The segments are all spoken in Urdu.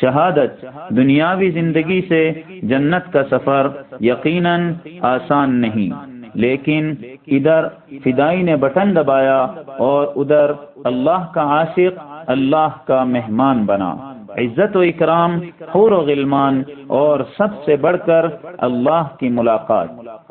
شہادت دنیاوی زندگی سے جنت کا سفر یقیناً آسان نہیں۔ لیکن ادھر فدائی نے بٹن دبایا اور ادھر اللہ کا عاشق اللہ کا مہمان بنا۔ عزت و اکرام، حور و غلمان اور سب سے بڑھ کر اللہ کی ملاقات۔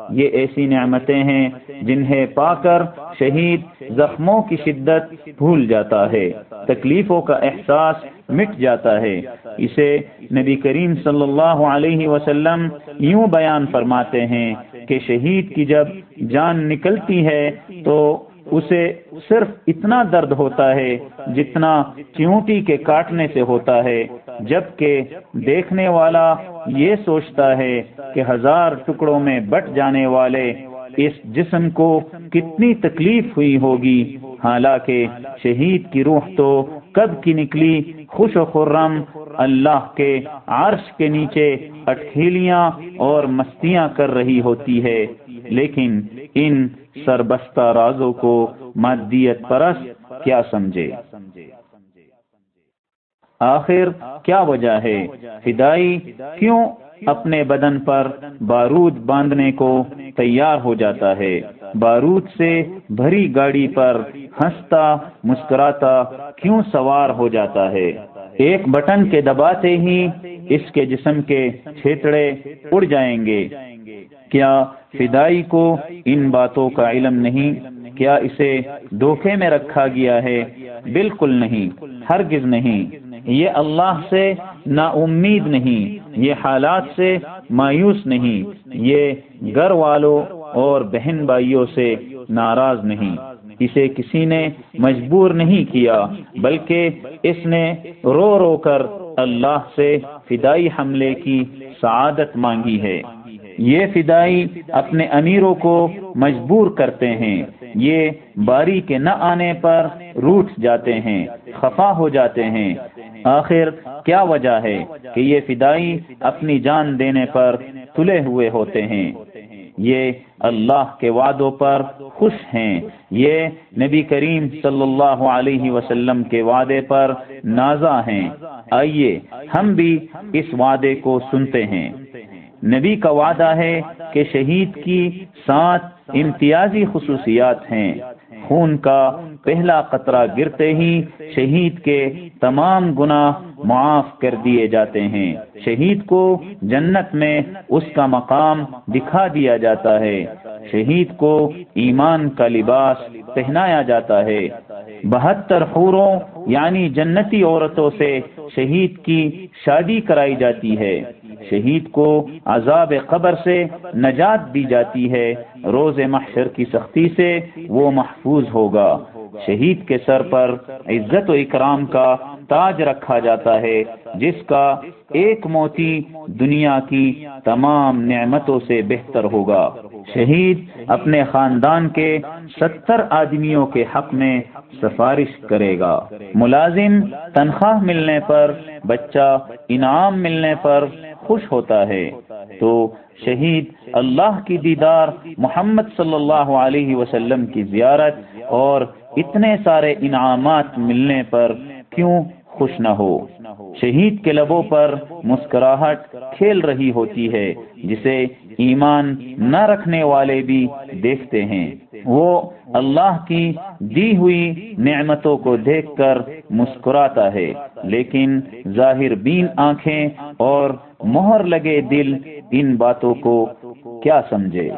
یہ ایسی نعمتیں ہیں جنہیں پا کر شہید زخموں کی شدت بھول جاتا ہے، تکلیفوں کا احساس مٹ جاتا ہے۔ اسے نبی کریم صلی اللہ علیہ وسلم یوں بیان فرماتے ہیں کہ شہید کی جب جان نکلتی ہے تو اسے صرف اتنا درد ہوتا ہے جتنا چیونٹی کے کاٹنے سے ہوتا ہے، جبکہ دیکھنے والا یہ سوچتا ہے کہ ہزار ٹکڑوں میں بٹ جانے والے اس جسم کو کتنی تکلیف ہوئی ہوگی۔ حالانکہ شہید کی روح تو کب کی نکلی؟ خوش و خرم اللہ کے عرش کے نیچے اٹھیلیاں اور مستیاں کر رہی ہوتی ہے۔ لیکن ان سربستہ رازوں کو مادیت پرست کیا سمجھے؟ آخر کیا وجہ ہے؟ فدائی کیوں اپنے بدن پر بارود باندھنے کو تیار ہو جاتا ہے؟ بارود سے بھری گاڑی پر ہنستا مسکراتا کیوں سوار ہو جاتا ہے؟ ایک بٹن کے دباتے ہی اس کے جسم کے چھیتڑے اڑ جائیں گے۔ کیا فدائی کو ان باتوں کا علم نہیں، کیا اسے دھوکے میں رکھا گیا ہے؟ بالکل نہیں، ہرگز نہیں۔ یہ اللہ سے نا امید نہیں، یہ حالات سے مایوس نہیں۔ یہ گھر والوں اور بہن بھائیوں سے ناراض نہیں۔ اسے کسی نے مجبور نہیں کیا، بلکہ اس نے رو رو کر اللہ سے فدائی حملے کی سعادت مانگی ہے۔ یہ فدائی اپنے امیروں کو مجبور کرتے ہیں۔ یہ باری کے نہ آنے پر روٹ جاتے ہیں، خفا ہو جاتے ہیں۔ آخر کیا وجہ ہے کہ یہ فدائی اپنی جان دینے پر تلے ہوئے ہوتے ہیں؟ یہ اللہ کے وعدوں پر خوش ہیں۔ یہ نبی کریم صلی اللہ علیہ وسلم کے وعدے پر نازا ہیں۔ آئیے ہم بھی اس وعدے کو سنتے ہیں۔ نبی کا وعدہ ہے کہ شہید کی سات امتیازی خصوصیات ہیں۔ خون کا پہلا قطرہ گرتے ہی شہید کے تمام گناہ معاف کر دیے جاتے ہیں۔ شہید کو جنت میں اس کا مقام دکھا دیا جاتا ہے۔ شہید کو ایمان کا لباس پہنایا جاتا ہے۔ بہتر حوروں یعنی جنتی عورتوں سے شہید کی شادی کرائی جاتی ہے۔ شہید کو عذاب قبر سے نجات دی جاتی ہے۔ روز محشر کی سختی سے وہ محفوظ ہوگا۔ شہید کے سر پر عزت و اکرام کا تاج رکھا جاتا ہے، جس کا ایک موتی دنیا کی تمام نعمتوں سے بہتر ہوگا۔ شہید اپنے خاندان کے ستر آدمیوں کے حق میں سفارش کرے گا۔ ملازم تنخواہ ملنے پر، بچہ انعام ملنے پر خوش ہوتا ہے۔ تو شہید اللہ کی دیدار محمد صلی اللہ علیہ وسلم کی زیارت اور اتنے سارے انعامات ملنے پر کیوں خوش نہ ہو۔ شہید کے لبوں پر مسکراہٹ کھیل رہی ہوتی ہے، جسے ایمان نہ رکھنے والے بھی دیکھتے ہیں۔ وہ اللہ کی دی ہوئی نعمتوں کو دیکھ کر مسکراتا ہے، لیکن ظاہر بین آنکھیں اور مہر لگے دل ان باتوں کو کیا سمجھے؟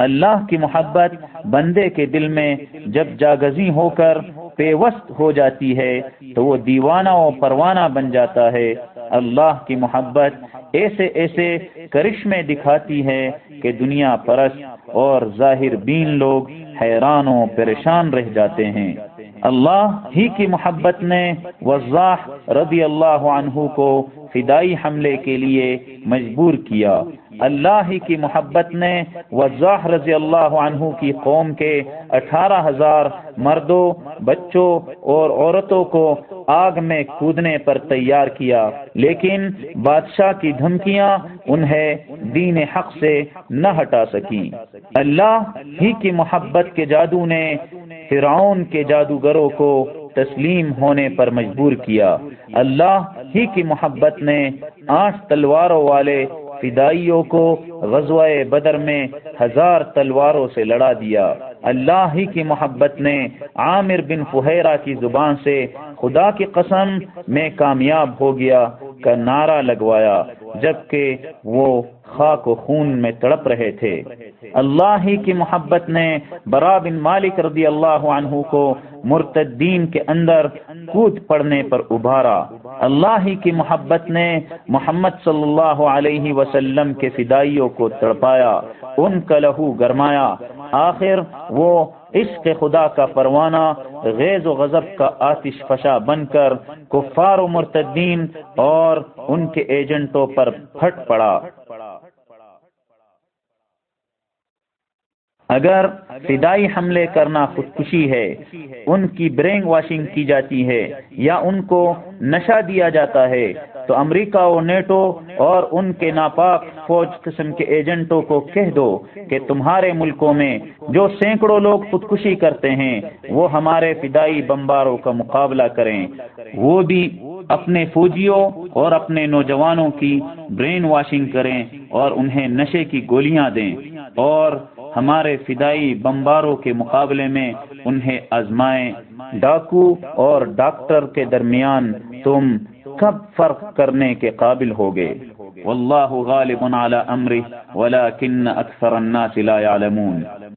اللہ کی محبت بندے کے دل میں جب جاگزی ہو کر پیوست ہو جاتی ہے، تو وہ دیوانہ و پروانہ بن جاتا ہے۔ اللہ کی محبت ایسے ایسے کرشمے دکھاتی ہے کہ دنیا پرست اور ظاہر بین لوگ حیران و پریشان رہ جاتے ہیں۔ اللہ ہی کی محبت نے وضاح رضی اللہ عنہ کو فدائی حملے کے لیے مجبور کیا۔ اللہ ہی کی محبت نے وضاح رضی اللہ عنہ کی قوم کے اٹھارہ ہزار مردوں، بچوں اور عورتوں کو آگ میں کودنے پر تیار کیا۔ لیکن بادشاہ کی دھمکیاں انہیں دین حق سے نہ ہٹا سکی اللہ ہی کی محبت کے جادو نے فرعون کے جادوگروں کو تسلیم ہونے پر مجبور کیا۔ اللہ ہی کی محبت نے آٹھ تلواروں والے فدائیوں کو غزوہ بدر میں ہزار تلواروں سے لڑا دیا۔ اللہ ہی کی محبت نے عامر بن فہیرہ کی زبان سے خدا کی قسم میں کامیاب ہو گیا، کا نعرہ لگوایا، جبکہ وہ خاک و خون میں تڑپ رہے تھے۔ اللہ ہی کی محبت نے برا بن مالک رضی اللہ عنہ کو مرتدین کے اندر کود پڑنے پر ابھارا۔ اللہ ہی کی محبت نے محمد صلی اللہ علیہ وسلم کے فدائیوں کو تڑپایا، ان کا لہو گرمایا۔ آخر وہ عشق خدا کا پروانہ، غیظ و غضب کا آتش فشا بن کر کفار و مرتدین اور ان کے ایجنٹوں پر پھٹ پڑا۔ اگر فدائی حملے کرنا خودکشی ہے، ان کی برینگ واشنگ کی جاتی ہے یا ان کو نشہ دیا جاتا ہے، تو امریکہ و نیٹو اور ان کے ناپاک فوج قسم کے ایجنٹوں کو کہہ دو کہ تمہارے ملکوں میں جو سینکڑوں لوگ خودکشی کرتے ہیں، وہ ہمارے فدائی بمباروں کا مقابلہ کریں۔ وہ بھی اپنے فوجیوں اور اپنے نوجوانوں کی برین واشنگ کریں اور انہیں نشے کی گولیاں دیں۔ اور ہمارے فدائی بمباروں کے مقابلے میں انہیں آزمائیں۔ ڈاکو اور ڈاکٹر کے درمیان تم کب فرق کرنے کے قابل ہوگے؟ واللہ غالب على امره ولكن اکثر الناس لا يعلمون